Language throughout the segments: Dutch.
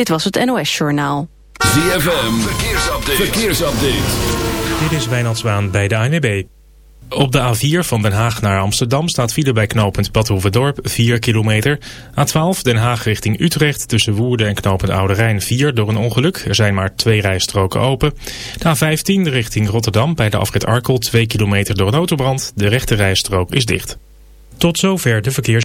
Dit was het NOS Journaal. ZFM, verkeersupdate. verkeersupdate. Dit is Wijnand Zwaan bij de ANWB. Op de A4 van Den Haag naar Amsterdam staat file bij knooppunt Badhoevedorp 4 kilometer. A12 Den Haag richting Utrecht tussen Woerden en knooppunt Oude Rijn 4 door een ongeluk. Er zijn maar twee rijstroken open. De A15 richting Rotterdam bij de afrit Arkel 2 kilometer door een autobrand. De rechte rijstrook is dicht. Tot zover de verkeers...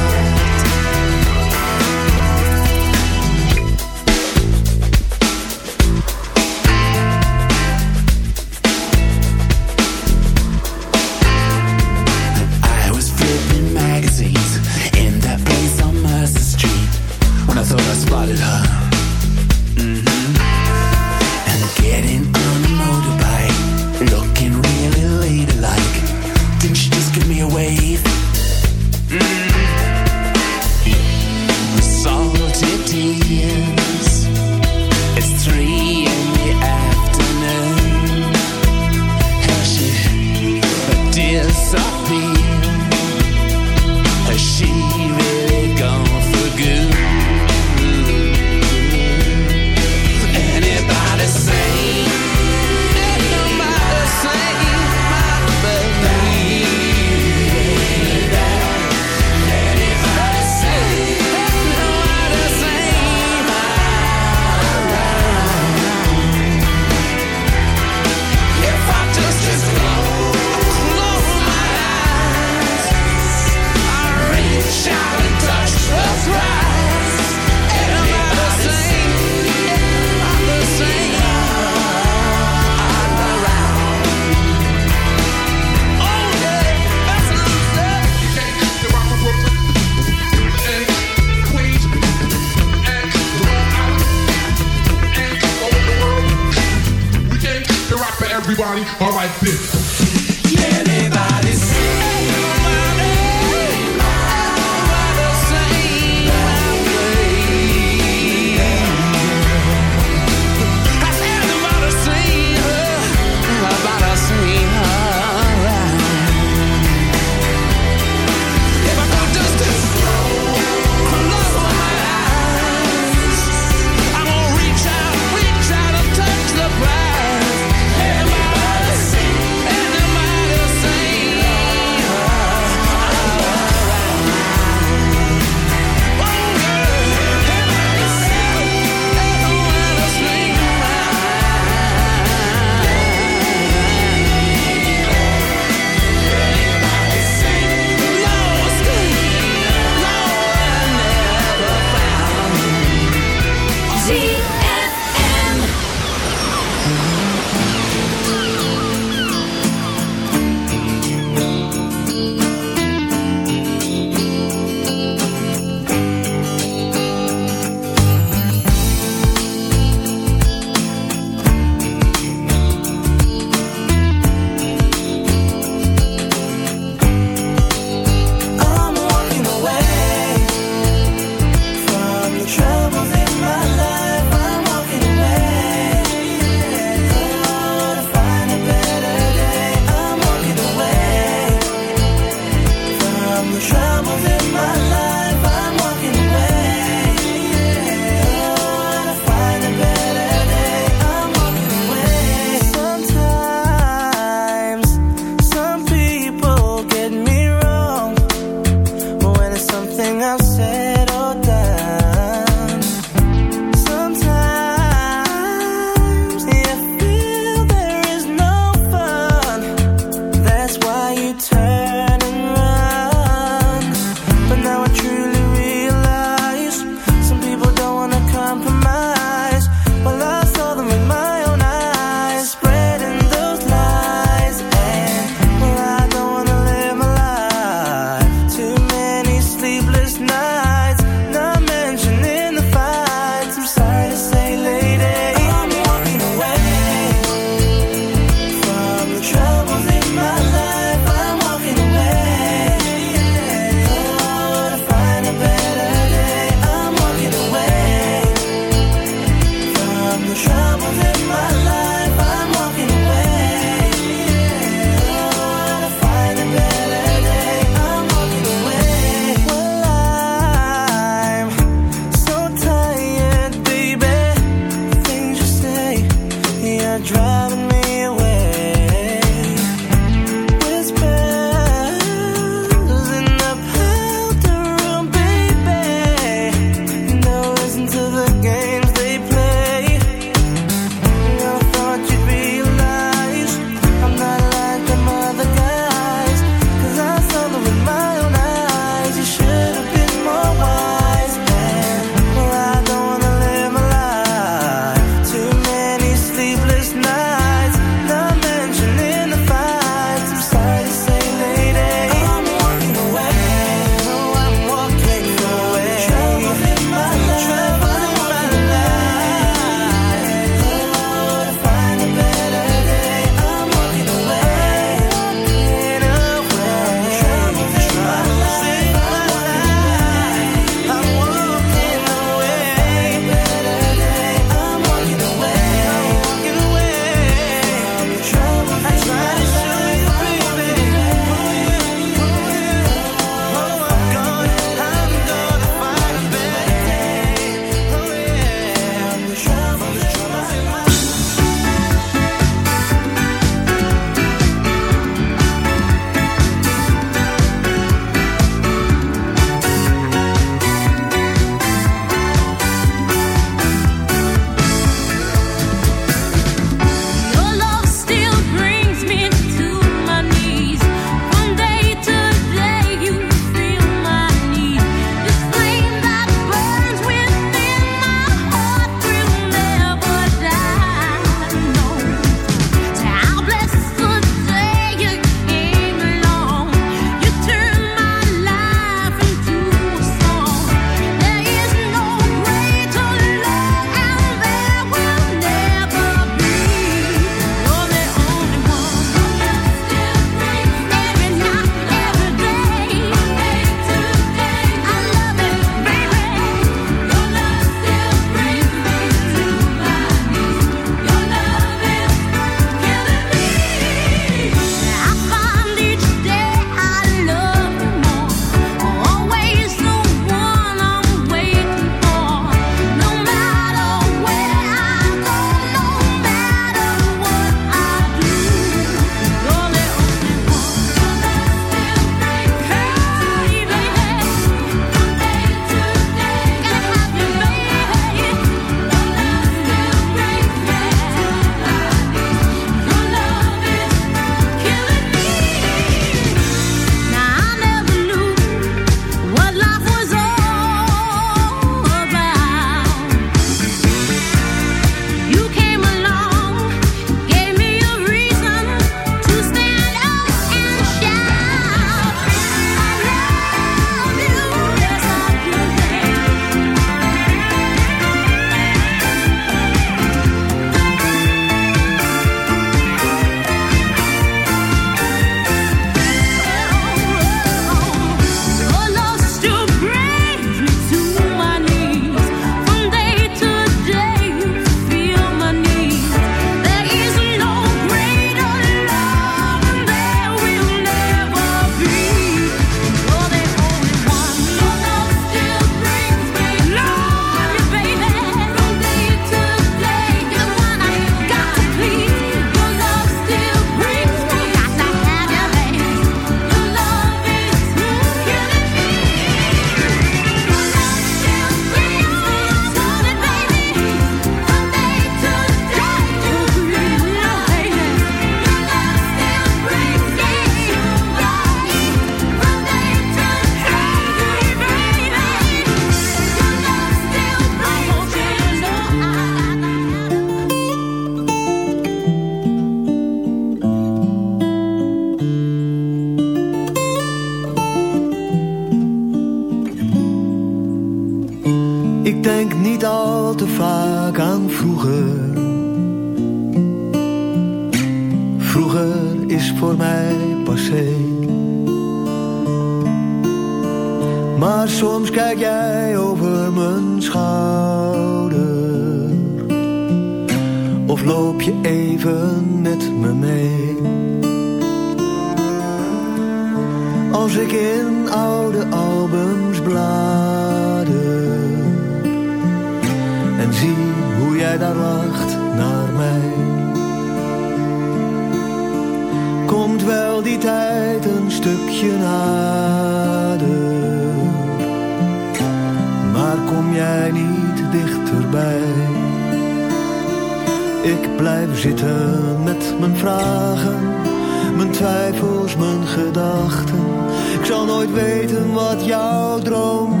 nooit weten wat jouw droom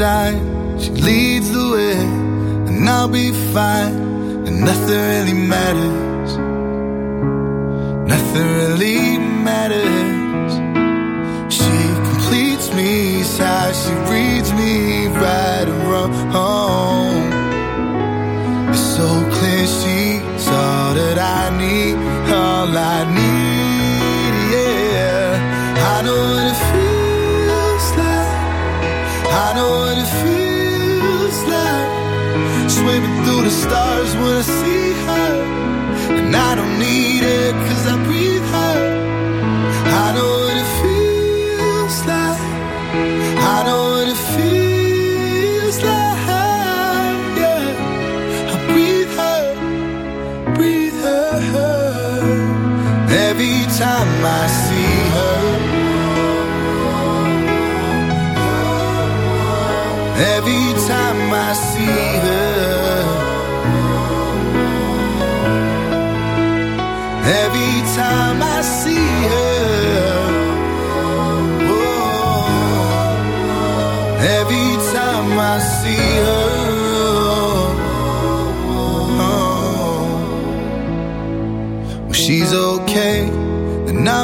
side. She leads the way, and I'll be fine. And nothing really matters. Nothing really matters. She completes me, sighs, she reads me right.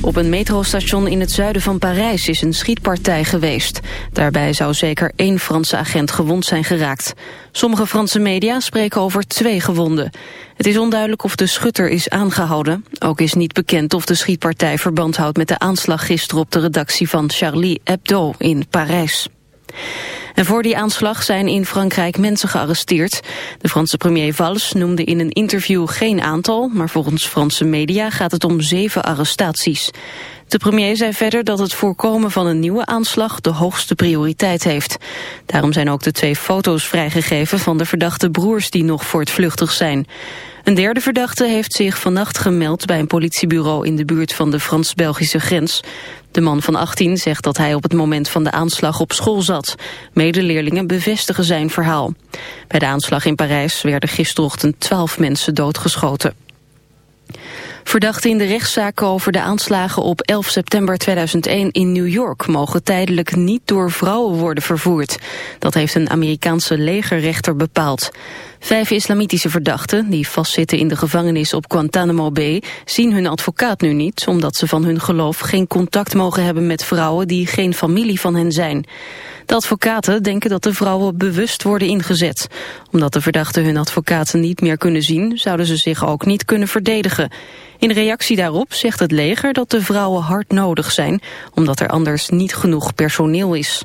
Op een metrostation in het zuiden van Parijs is een schietpartij geweest. Daarbij zou zeker één Franse agent gewond zijn geraakt. Sommige Franse media spreken over twee gewonden. Het is onduidelijk of de schutter is aangehouden. Ook is niet bekend of de schietpartij verband houdt met de aanslag gisteren op de redactie van Charlie Hebdo in Parijs. En voor die aanslag zijn in Frankrijk mensen gearresteerd. De Franse premier Valls noemde in een interview geen aantal, maar volgens Franse media gaat het om zeven arrestaties. De premier zei verder dat het voorkomen van een nieuwe aanslag de hoogste prioriteit heeft. Daarom zijn ook de twee foto's vrijgegeven van de verdachte broers die nog voortvluchtig zijn. Een derde verdachte heeft zich vannacht gemeld bij een politiebureau in de buurt van de Frans-Belgische grens. De man van 18 zegt dat hij op het moment van de aanslag op school zat. Medeleerlingen bevestigen zijn verhaal. Bij de aanslag in Parijs werden gisterochtend 12 mensen doodgeschoten. Verdachten in de rechtszaak over de aanslagen op 11 september 2001 in New York mogen tijdelijk niet door vrouwen worden vervoerd. Dat heeft een Amerikaanse legerrechter bepaald. Vijf islamitische verdachten, die vastzitten in de gevangenis op Guantanamo Bay, zien hun advocaat nu niet, omdat ze van hun geloof geen contact mogen hebben met vrouwen die geen familie van hen zijn. De advocaten denken dat de vrouwen bewust worden ingezet. Omdat de verdachten hun advocaten niet meer kunnen zien, zouden ze zich ook niet kunnen verdedigen. In reactie daarop zegt het leger dat de vrouwen hard nodig zijn, omdat er anders niet genoeg personeel is.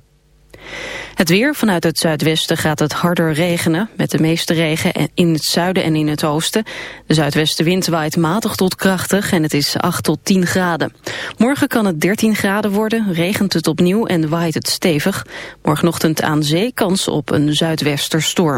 Het weer, vanuit het zuidwesten gaat het harder regenen, met de meeste regen in het zuiden en in het oosten. De zuidwestenwind waait matig tot krachtig en het is 8 tot 10 graden. Morgen kan het 13 graden worden, regent het opnieuw en waait het stevig. Morgenochtend aan zee kans op een zuidwesterstorm.